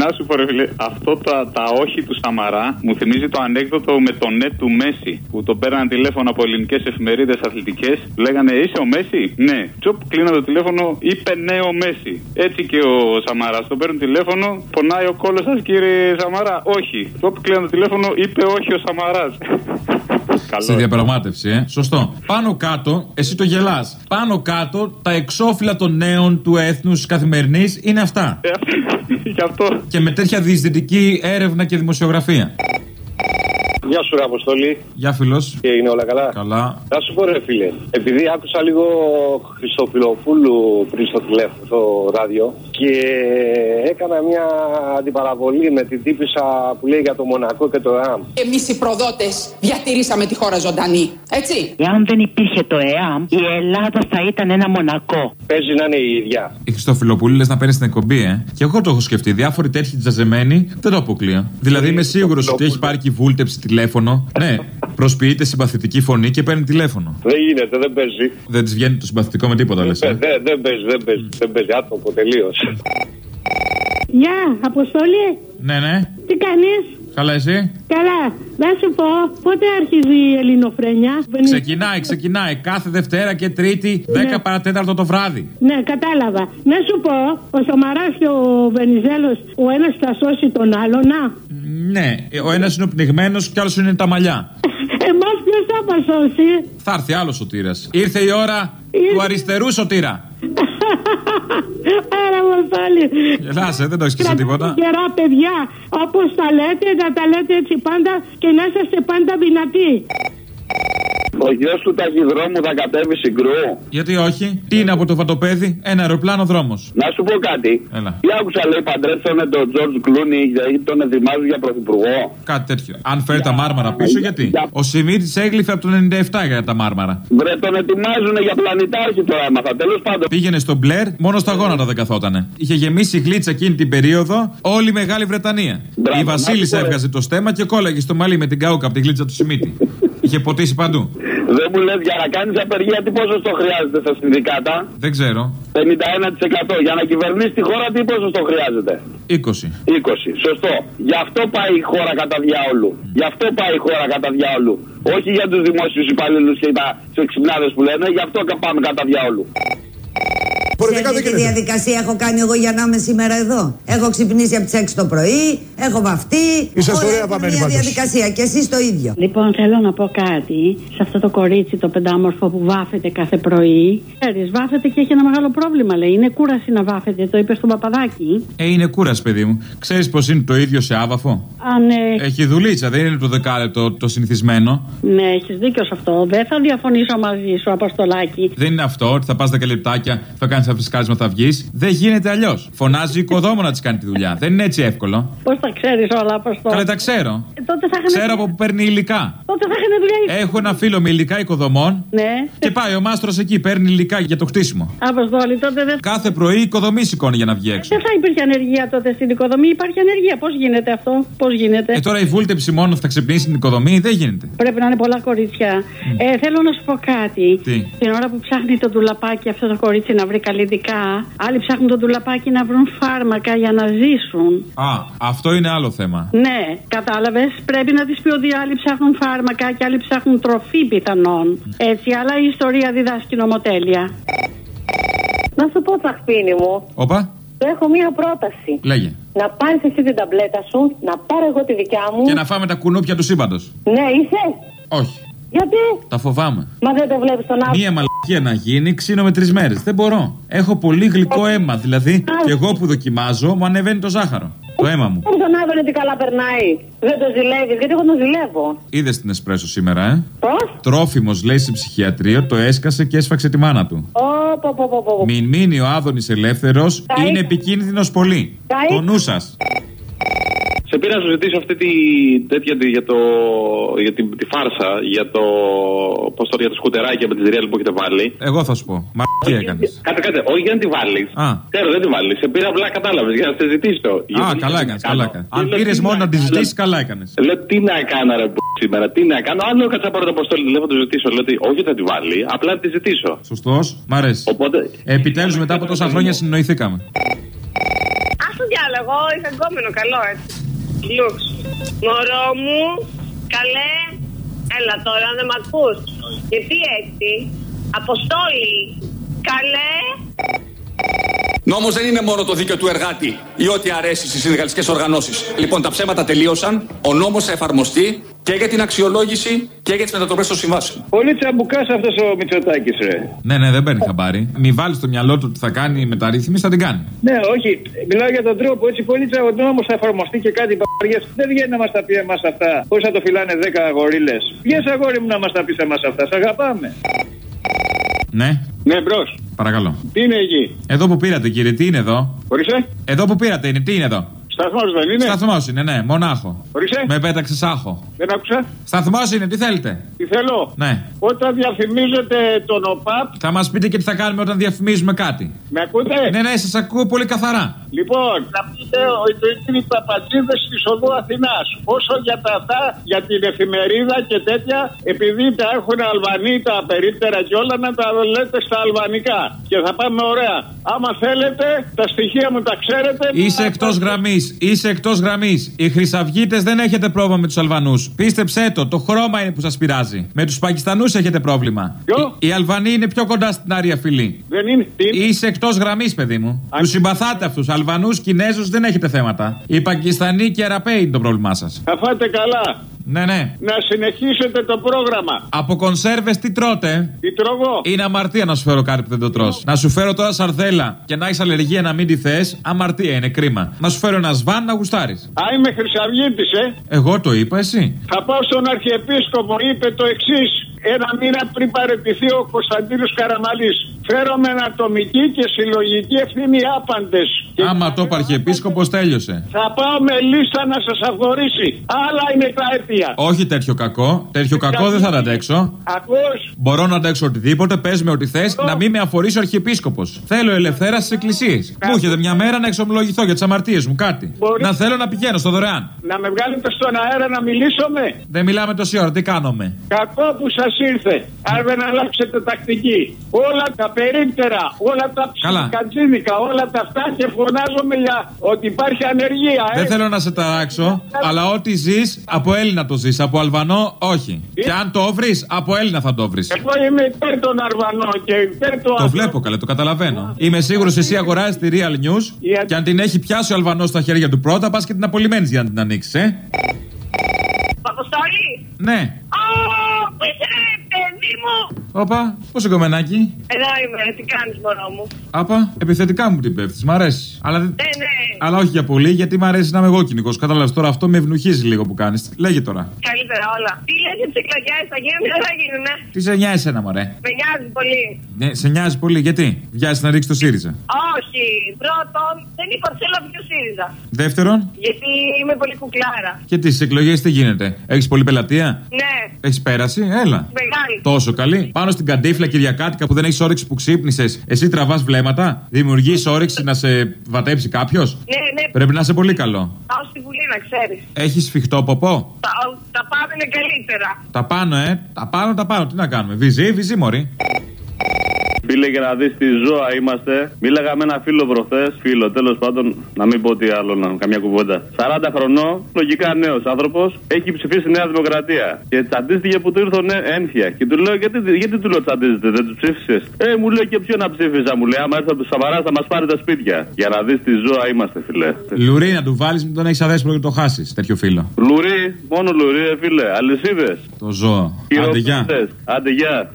Να σου πω, ρε φίλε, αυτό τα, τα όχι του Σαμαρά μου θυμίζει το ανέκδοτο με το ναι του Μέση. Που τον πέραν τηλέφωνο από ελληνικές εφημερίδες αθλητικές. Λέγανε Είσαι ο Μέση; Ναι. Τσοπ, κλείνω το τηλέφωνο, είπε ναι ο Μέση. Έτσι και ο Σαμαράς. Τον παίρνουν τηλέφωνο, πονάει ο κόλος σας κύριε Σαμαρά. Όχι. Τσοπ, κλείνω το τηλέφωνο, είπε όχι ο Σαμαράς. Στη διαπραγμάτευση, ε. Σωστό. Πάνω κάτω, εσύ το γελάς. Πάνω κάτω, τα εξώφυλλα των νέων του έθνους καθημερινής είναι αυτά. Ε, Γι' αυτό. Και με τέτοια διεισδυτική έρευνα και δημοσιογραφία. Γεια σου, ρε Αποστολή. Γεια φίλος. Και είναι όλα καλά; Καλά. Να σου πω, ρε φίλε, επειδή άκουσα λίγο Χριστοφιλοπούλου πριν στο τηλέφωνο, στο ράδιο και έκανα μια αντιπαραβολή με την τύπησα που λέει για το Μονακό και το ΕΑΜ. Εμείς οι προδότες διατηρήσαμε τη χώρα ζωντανή. Έτσι; Εάν δεν υπήρχε το ΕΑΜ, η Ελλάδα θα ήταν ένα μονακό. Παίζει να είναι η ίδια. Η Χριστοφιλοπούλη λες να παίρνεις την εκπομπή, ε; Και εγώ το έχω σκεφτεί. Διάφοροι τέτοιοι τζαζεμένοι δεν το αποκλείω. Δηλαδή είμαι σίγουρος ότι έχει πάρει και η βούλτεψη τηλέφωνο. Ναι, προσποιείται συμπαθητική φωνή και παίρνει τηλέφωνο. Δεν γίνεται, δεν παίζει. Δεν της βγαίνει το συμπαθητικό με τίποτα, λες. Ε, Δεν δεν παίζει, δεν παίζει. Δεν παίζει άτομο τελείως. Γεια, Αποστόλη. Ναι, ναι. Τι κάνεις; Καλά, εσύ; Καλά. Να σου πω, πότε αρχίζει η ελληνοφρένια; Ξεκινάει, ξεκινάει. Κάθε Δευτέρα και Τρίτη, 10 παρατέταρτο το βράδυ. Ναι, κατάλαβα. Να σου πω, ο Σαμαράς και ο Βενιζέλος, ο ένας θα σώσει τον άλλον, να. Ναι, ο ένας είναι ο πνιγμένος και άλλος είναι τα μαλλιά. Εμάς ποιος θα μας σώσει. Θα έρθει άλλος σωτήρας. Ήρθε η ώρα του αριστερού σωτήρα. Άρα, Αποστόλη. Γελάσαι, δεν το έχεις και σε Κρατάτε τίποτα. Καιρά, παιδιά, όπως τα λέτε, να τα λέτε έτσι πάντα και να είσαστε πάντα δυνατοί. Ο γιος του ταχυδρόμου θα κατέβει συγκρού. Γιατί όχι, τι είναι από το βατοπέδι, ένα αεροπλάνο δρόμος. Να σου πω κάτι. Έλα. Τι άκουσα λέει παντρέψανε τον Τζορτζ Κλούνι γιατί τον ετοιμάζουν για πρωθυπουργό. Κάτι τέτοιο. Αν φέρει τα μάρμαρα πίσω, γιατί; Για- Ο Σιμίτη έγλειφε από το 97 για τα μάρμαρα. Βρε τον ετοιμάζουν για πλανητάρχη τώρα έμαθα. Τέλος πάντων. Πήγαινε στο Μπλερ, μόνο στα γόνατα δεν καθότανε. Είχε γεμίσει γλίτσα εκείνη την περίοδο όλη η Μεγάλη Βρετανία. Μπράβο, η να Βασίλισσα σου πω, ρε. έβγαζε το στέμα και κόλλαγε στο μαλλί με την καούκα από τη γλίτσα του Σιμίτη. Είχε ποτίσει παντού. Δεν μου λες για να κάνεις απεργία τι ποσοστό χρειάζεται στα συνδικάτα; Δεν ξέρω. 51%. Για να κυβερνήσει τη χώρα τι ποσοστό χρειάζεται; 20. 20. Σωστό. Γι' αυτό πάει η χώρα κατά διάολου. Γι' αυτό πάει η χώρα κατά διάολου. Όχι για τους δημόσιους υπαλλήλους και τα εξυπνάδες που λένε, γι' αυτό πάμε κατά διάολου. Πολιτικά δεν Ξέρετε τι γίνεται. διαδικασία έχω κάνει εγώ για να είμαι σήμερα εδώ; Έχω ξυπνήσει από τις 6 το πρωί, έχω βαφτεί. Είσαστε Όλα ωραία έχουν βαμμένοι μια πάντως. διαδικασία και εσείς το ίδιο. Λοιπόν, θέλω να πω κάτι σε αυτό το κορίτσι το πεντάμορφο που βάφεται κάθε πρωί. Ξέρεις, βάφεται και έχει ένα μεγάλο πρόβλημα, λέει. Είναι κούραση να βάφεται, το είπες στον παπαδάκι. Ε, είναι κούραση, παιδί μου. Ξέρεις πως είναι το ίδιο σε άβαφο; Αν. ε, Έχει δουλίτσα, δεν είναι το δεκάλεπτο το συνηθισμένο. Ναι, έχεις δίκιο σε αυτό. Δεν θα διαφωνήσω μαζί σου, Αποστολάκη. Δεν είναι αυτό ότι θα πας 10 λεπτάκια, θα κάνεις ένα φρεσκάρισμα, θα βγεις. Δεν γίνεται αλλιώς. Φωνάζει η οικοδόμο να της κάνει τη δουλειά. Δεν είναι έτσι εύκολο. Πώς τα ξέρεις όλα, Αποστολάκη. Καλά, τα ξέρω. Ε, τότε θα είχαν. Ξέρω από πού παίρνει υλικά. Τότε θα είχαν δουλειά. Έχω ένα φίλο με υλικά οικοδομών Ναι. και πάει ο μάστρος εκεί, παίρνει υλικά για το χτίσιμο. Αποστόλη, τότε δεν. Κάθε πρωί οικοδομή σηκώνει για να βγει έξω. Δεν θα υπήρχε ανεργία τότε στην οικοδομή. Υπάρχει ανεργία. Πώς γίνεται αυτό, Πώς γίνεται; Ε, τώρα η βούλτεψη μόνο θα ξυπνήσει την οικοδομή, δεν γίνεται. Πρέπει να είναι πολλά κορίτσια. Ε, θέλω να σου πω κάτι. Τι; Την ώρα που ψάχνει το ντουλαπάκι αυτό το κορίτσι να βρει καλλιτικά, άλλοι ψάχνουν το ντουλαπάκι να βρουν φάρμακα για να ζήσουν. Α, αυτό είναι άλλο θέμα. Ναι, κατάλαβες. Πρέπει να τη πει ότι άλλοι ψάχνουν φάρμακα και άλλοι ψάχνουν τροφή πιθανόν. Έτσι, αλλά η ιστορία διδάσκει νομοτέλεια. Να σου πω, τσαχπίνι μου, Όπα, έχω μία πρόταση. λέγε. Να πάρεις εσύ την ταμπλέτα σου, να πάρω εγώ τη δικιά μου. Και να φάμε τα κουνούπια του σύμπαντος. Ναι, είσαι; Όχι, Γιατί; τα φοβάμαι. Μα δεν το βλέπεις τον άλλο. Μία μαλακία να γίνει, ξύνω με τρεις μέρες. Δεν μπορώ. Έχω πολύ γλυκό αίμα. Δηλαδή, και εγώ που δοκιμάζω, μου ανεβαίνει το ζάχαρο. Το αίμα μου. Τον Άδωνη τι καλά περνάει. Δεν το ζηλεύεις, γιατί εγώ τον ζηλεύω. Είδες την εσπρέσο σήμερα, ε; Πώς; Τρόφιμος λέει σε ψυχιατρίο, το έσκασε και έσφαξε τη μάνα του. Ω, πω, πω, πω, πω. Μην μείνει ο Άδωνης ελεύθερος, Καεί. είναι επικίνδυνος πολύ. Καεί. Το νου σας. Σε πήρα να σου ζητήσω αυτή τη, τέτοια, τη- για, το, για τη, τη φάρσα, για το, πώς το, για το σκουτεράκι από τη Real που έχετε βάλει. Εγώ θα σου πω. Μα τι έκανες; Κάτε, κάτε, όχι για να τη βάλεις. Α. Ξέρω, δεν τη βάλεις. Σε πήρα απλά κατάλαβες για να σε ζητήσω. Α, Γιατί καλά δεν έκανες. κάνω. Καλά έκανες. Αν Λέω, πήρες τι μόνο να τη κάνω, ζητήσεις, καλά έκανες. Λέω τι να κάνω ρε που σήμερα, τι να κάνω. Αν λέω κάτσα πάρω το αποστόλη, λέω θα το ζητήσω. Λέω ότι όχι θα τη βάλει, απλά θα τη ζητήσω. Σωστός. Μ' αρέσει. Οπότε. Επιτέλους μετά από τόσα χρόνια συνοηθήκαμε. Άσου για άλλο. Εγώ είχα γκόμενο καλό έτσι. Λουξ. Μωρό μου, καλέ. Έλα τώρα, δεν μ' ακούς. Γιατί έτσι. Αποστόλη. Καλέ. Νόμος δεν είναι μόνο το δίκαιο του εργάτη ή ό,τι αρέσει στις συνδικαλιστικές οργανώσεις. Λοιπόν, τα ψέματα τελείωσαν. Ο νόμος θα εφαρμοστεί και για την αξιολόγηση και για τις μετατροπές των συμβάσεων. Πολύ τσαμπουκάς αυτός ο Μητσοτάκης, ρε. Ναι, ναι, δεν παίρνει χαμπάρι. Μη βάλει στο μυαλό του ότι θα κάνει μεταρρύθμιση, θα την κάνει. Ναι, όχι. Μιλάω για τον τρόπο. Έτσι, πολύ τσαμπουκά. Ο νόμος θα εφαρμοστεί και κάτι παπαριές. Δεν βγαίνει να μας τα πει εμάς αυτά. Πώς θα το φυλάνε 10 γορίλες. Βγαίνει αγόρι μου να μας τα πεις εμάς αυτά. Σ' αγαπάμε. Ναι, Ναι, μπρος. παρακαλώ. Τι είναι εκεί; Εδώ που πήρατε, κύριε, τι είναι εδώ; Ορίστε. Εδώ που πήρατε είναι, τι είναι εδώ; Σταθμός δεν είναι. Σταθμός είναι, ναι, μονάχο. Ορίστε. Με πέταξε άχο. Δεν άκουσα. Σταθμός είναι, τι θέλετε; Τι θέλω. Ναι. Όταν διαφημίζετε τον ΟΠΑΠ, Θα μας πείτε και τι θα κάνουμε όταν διαφημίζουμε κάτι. με ακούτε; Ναι, ναι, σας ακούω πολύ καθαρά. Λοιπόν, να πείτε ότι είναι οι παπατζίδες της οδού Αθηνάς. Όσο για τα αυτά, για την εφημερίδα και τέτοια, επειδή τα έχουν Αλβανοί τα περίπτερα και όλα, να τα λέτε στα αλβανικά. Και θα πάμε ωραία. Άμα θέλετε, τα στοιχεία μου τα ξέρετε. Είσαι εκτός γραμμής. Είσαι εκτός γραμμής. Οι Χρυσαυγίτες δεν έχετε πρόβλημα με τους Αλβανούς. Πίστεψέ το, το χρώμα είναι που σας πειράζει. Με τους Πακιστανούς έχετε πρόβλημα. Ποιο; Οι, οι Αλβανοί είναι πιο κοντά στην άρια φυλή. Δεν είναι. Τι είναι; Είσαι εκτός γραμμής, παιδί μου. Αν- Τους συμπαθάτε αυτούς. Αλβανούς, Κινέζου δεν έχετε θέματα. Οι Πακιστανοί και οι Αραπαίοι είναι το πρόβλημά σας. Θα φάτε καλά. Ναι, ναι. Να συνεχίσετε το πρόγραμμα. Από κονσέρβες τι τρώτε; Τι τρώγω; Είναι αμαρτία να σου φέρω κάτι που δεν το τρως. Να σου φέρω τώρα σαρδέλα και να έχεις αλλεργία να μην τη θες. Αμαρτία είναι κρίμα. Να σου φέρω ένα σβάν να γουστάρεις. Α, είμαι Χρυσαυγήτης, ε. Εγώ το είπα, εσύ. Θα πάω στον Αρχιεπίσκοπο, είπε το εξής. Ένα μήνα πριν παραιτηθεί ο Κωνσταντίνος Καραμαλής. Φέρομαι ανατομική και συλλογική ευθύνη άπαντες. Άμα το είπα αρχιεπίσκοπος, τέλειωσε. Θα πάω με λίστα να σας αφορήσει. Άλλα είναι τα αίτια. Όχι τέτοιο κακό. Τέτοιο κακό δεν θα τα αντέξω. Ακούς. Μπορώ να αντέξω οτιδήποτε, πες με ό,τι θες, να μην με αφορήσει ο αρχιεπίσκοπος. Θέλω ελευθέρα στις εκκλησίες. Μου έχετε μια μέρα να εξομολογηθώ για τις αμαρτίες μου, κάτι. Μπορείς. Να θέλω να πηγαίνω στο δωρεάν. Να με βγάλετε στον αέρα να μιλήσουμε. Δεν μιλάμε τόση ώρα, τι κάνουμε. Κακό που σας ήρθε. Αν δεν αλλάξετε τακτική. Όλα τα περίπτερα, όλα τα Καλά. ψυχικατζίδικα, όλα τα αυτά και φωνάζομαι για ότι υπάρχει ανεργία. Ε. Δεν θέλω να σε ταράξω, αλλά ό,τι ζεις, από Έλληνα το ζεις. Από Αλβανό, όχι. Και αν το βρεις, από Έλληνα θα το βρεις. Εγώ είμαι υπέρ των Αρβανών και υπέρ του Το βλέπω καλέ, το καταλαβαίνω. Είμαι σίγουρος εσύ αγοράζεις τη Real News και αν την έχει πιάσει ο Αλβανός στα χέρια του πρώτα, πας και την απολυμμένη για να την ανοίξεις, ε. Αποστόλη. Ναι. Α, πού είσαι ρε, παιδί μου. Όπα, πώς σε κομμενάκι; Εδώ είμαι, τι κάνεις μωρό μου; Άπα, επιθετικά μου την πέφτεις, μ' αρέσει. Αλλά, δεν- Ναι, ναι. αλλά όχι για πολύ, γιατί μ' αρέσει να είμαι εγώ κοινικός. Κατάλαβες τώρα, αυτό με ευνουχίζει λίγο που κάνεις. Λέγε τώρα. Καλύτερα όλα. Τι λες για τις εκλογές, θα γίνουν ή δεν θα γίνουνε; Τι σε νοιάζει εσένα, μωρέ; Με νοιάζει πολύ. Ναι, σε νοιάζει πολύ, γιατί; Βιάζει να ρίξεις το ΣΥΡΙΖΑ; Όχι. Πρώτον, δεν είπα θέλω να βγει ο ΣΥΡΙΖΑ. Δεύτερον, Γιατί είμαι πολύ κουκλάρα. και τις στι εκλογές τι γίνεται; Έχεις πολύ πελατεία; Ναι, Έχεις πέρασει, έλα. μεγάλη. Τόσο καλή. Πάνω στην καντίφλα Κυριακάτικα που δεν έχεις όρεξη που ξύπνησες, εσύ τραβάς βλέμματα; Δημιουργείς όρεξη να σε βατέψει κάποιος; Ναι, ναι, Πρέπει να είσαι πολύ καλό. πάω στη Βουλή να ξέρεις. Έχεις σφιχτό ποπό; Τα, τα πάντα είναι καλύτερα. Τα πάνω, ε. Τα πάνω, τα πάνω. Τι να κάνουμε; Βυζί, βυζί, μωρή. Φίλε, για να δεις τι ζώα είμαστε. Μίλαγα με ένα φίλο προχθές. Φίλο, τέλος πάντων, να μην πω τι άλλο, να, καμιά κουβέντα. 40 χρονών, λογικά νέος άνθρωπος, έχει ψηφίσει Νέα Δημοκρατία. Και τσαντίστηκε που του ήρθε ένφια. Και του λέω, γιατί, γιατί του λέω τσαντίζεται, δεν του ψήφισες; Ε, μου λέει και ποιο να ψήφιζα, μου λέει. Άμα έρθει από τους Σαβαράς θα μας πάρει τα σπίτια. Για να δεις τι ζώα είμαστε, φιλέ. Λουρί να του βάλεις, μην τον έχεις αδέσπρο και το χάσεις. Τέτοιο φίλο. Λουρί, μόνο λουρί, ε, φίλε. Αλυσίδες. Το ζώο. Άντε, γεια.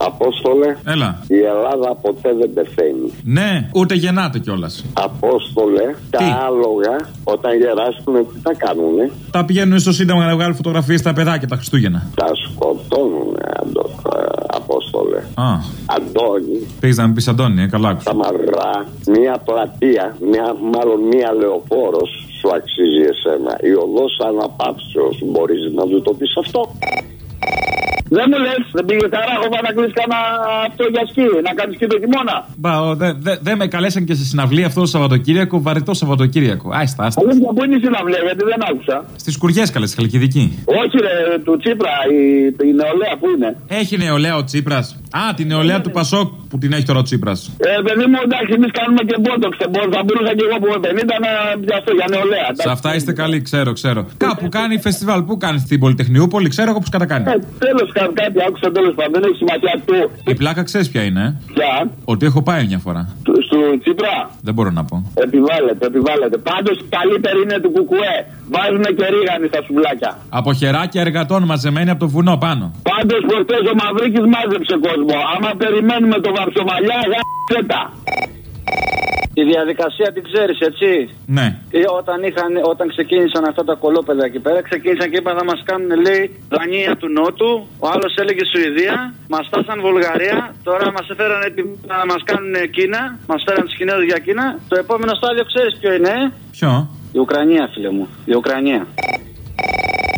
Άντε, γεια. Απόστολε, Έλα. η Ελλάδα ποτέ δεν πεθαίνει. Ναι, ούτε γεννάται κιόλας. Απόστολε, τα Τι; άλογα όταν γεράσουν τι θα κάνουνε; Τα πηγαίνουν στο Σύνταγμα να βγάλουν φωτογραφίες στα παιδάκια τα Χριστούγεννα. Τα σκοτώνουνε, Αντώ, ε, Απόστολε. Α, Αντώνη, πήγε να με πεις Αντώνη, ε, καλά άκουσα. τα μαυρά, μία πλατεία, μία, μάλλον μία λεωφόρος σου αξίζει εσένα. Η οδός αναπαύσεως μπορείς να του το πεις αυτό; Δεν μου λες, δεν πήγε καράγωμα να κλείσει κανένα αυτό για σκι, να κάνεις σκι το χειμώνα. Μπα, δεν δε, δε με καλέσαν και σε συναυλία αυτό το Σαββατοκύριακο, βαρετό Σαββατοκύριακο. Άστα, άστα. Αλήθεια, πού είναι η συναυλία, γιατί δεν άκουσα. Στις κουριές καλέ, στη Χαλκιδική. Όχι, ρε, του Τσίπρα, η, η νεολαία που είναι; Έχει νεολαία ο Τσίπρας. Α, την νεολαία του Πασόκ που την έχει τώρα ο Τσίπρας. Ε, παιδί μου, εντάξει, εμείς κάνουμε και μπότοξ. Δεν μπορώ- Θα μπορούσα και εγώ που είμαι 50 να πιαστώ για νεολαία. Σε εντάξει. αυτά είστε καλοί, ξέρω, ξέρω. Κάπου κάνει φεστιβάλ. Πού κάνεις στην Πολυτεχνιούπολη, ξέρω εγώ πώς κατακάνει. Ε, τέλος κάτι, άκουσα τέλος πάντων. Δεν έχει σημασία του. Η πλάκα ξέρεις ποια είναι, ε; Ποια, Ότι έχω πάει μια φορά. του- στο Τσίπρα; Δεν μπορώ να πω. Επιβάλλεται, επιβάλλεται. Πάντως καλύτερη είναι του Κουκουέ. Βάζουμε και ρίγανη στα σουβλάκια. Από χεράκια εργατών μαζεμένοι από το βουνό πάνω. Πάντως προχτές ο Μαυρίκης μάζεψε κόσμο. Άμα περιμένουμε το βαρσομαλιά, γάμισε τα. Τη διαδικασία την ξέρεις, έτσι; Ναι. Ε, όταν, είχαν, όταν ξεκίνησαν αυτά τα κολόπεδα εκεί πέρα, ξεκίνησαν και είπαν θα μας κάνουν, λέει, Δανία του Νότου. Ο άλλος έλεγε Σουηδία. Μας φτάσαν Βουλγαρία. Τώρα μας έφεραν έτοιμοι να μας κάνουν Κίνα. Μας φέραν τους Κινέζους για Κίνα. Το επόμενο στάδιο ξέρεις ποιο είναι. ε; Ποιο; Η Ουκρανία, φίλε μου. Η Ουκρανία.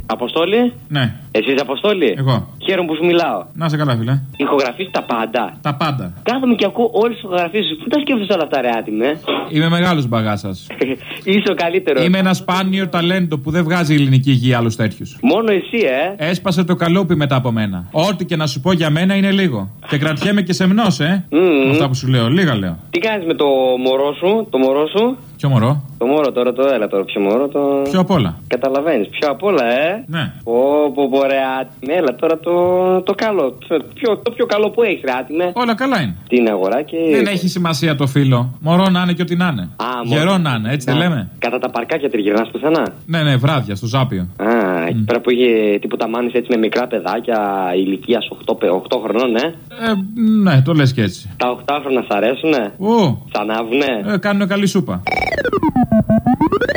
Αποστόλη; Ναι. Εσύ Αποστόλη; Εγώ. Χαίρομαι που σου μιλάω. Να σε καλά, φίλε. Ηχογραφείς τα πάντα. Τα πάντα. Κάθομαι και ακούω όλες τις ηχογραφίε σου. Πού τα σκέφτεσαι όλα αυτά, ρε άτιμε. Είμαι μεγάλος μπαγά σα. Είσαι ο καλύτερος. Είμαι ένα σπάνιο ταλέντο που δεν βγάζει η ελληνική υγεία άλλους τέτοιους. Μόνο εσύ, ε; Έσπασε το καλούπι μετά από μένα. Ό,τι και να σου πω για μένα είναι λίγο. Και κρατιέμαι και σεμνό, ε. Μμμ. Αυτά που σου λέω, λίγα λέω. Τι κάνεις με το μωρό σου, το μωρό σου; Ποιο μωρό; Το μωρό τώρα, το έλα τώρα, ποιο μωρό. Το... Πιο απ' όλα. Καταλαβαίνεις, πιο απ' όλα, ε; Ναι. Πω, πω, πω, ρε άτιμε. Έλα τώρα το, το καλό. Το πιο, το πιο καλό που έχεις, ρε άτιμε. Όλα καλά είναι. Τι είναι αγοράκι. Δεν έχει σημασία το φίλο. Μωρό να είναι και ό,τι να είναι. Α, μωρό. Γερό να είναι, έτσι δεν Να. λέμε; Κατά τα παρκάκια τριγυρνά πουθενά; Ναι, ναι, βράδια στο Ζάπιο. Α, εκεί πέρα που είχε τίποτα μάνη έτσι με μικρά παιδάκια ηλικίας 8, 8 χρονών, ναι; Ε, ναι, το λες και έτσι. Τα 8 χρόνια σ' αρέσουνε; Ω, Σ' ανάβουνε; ε, κάνουν καλή σούπα. Thank you.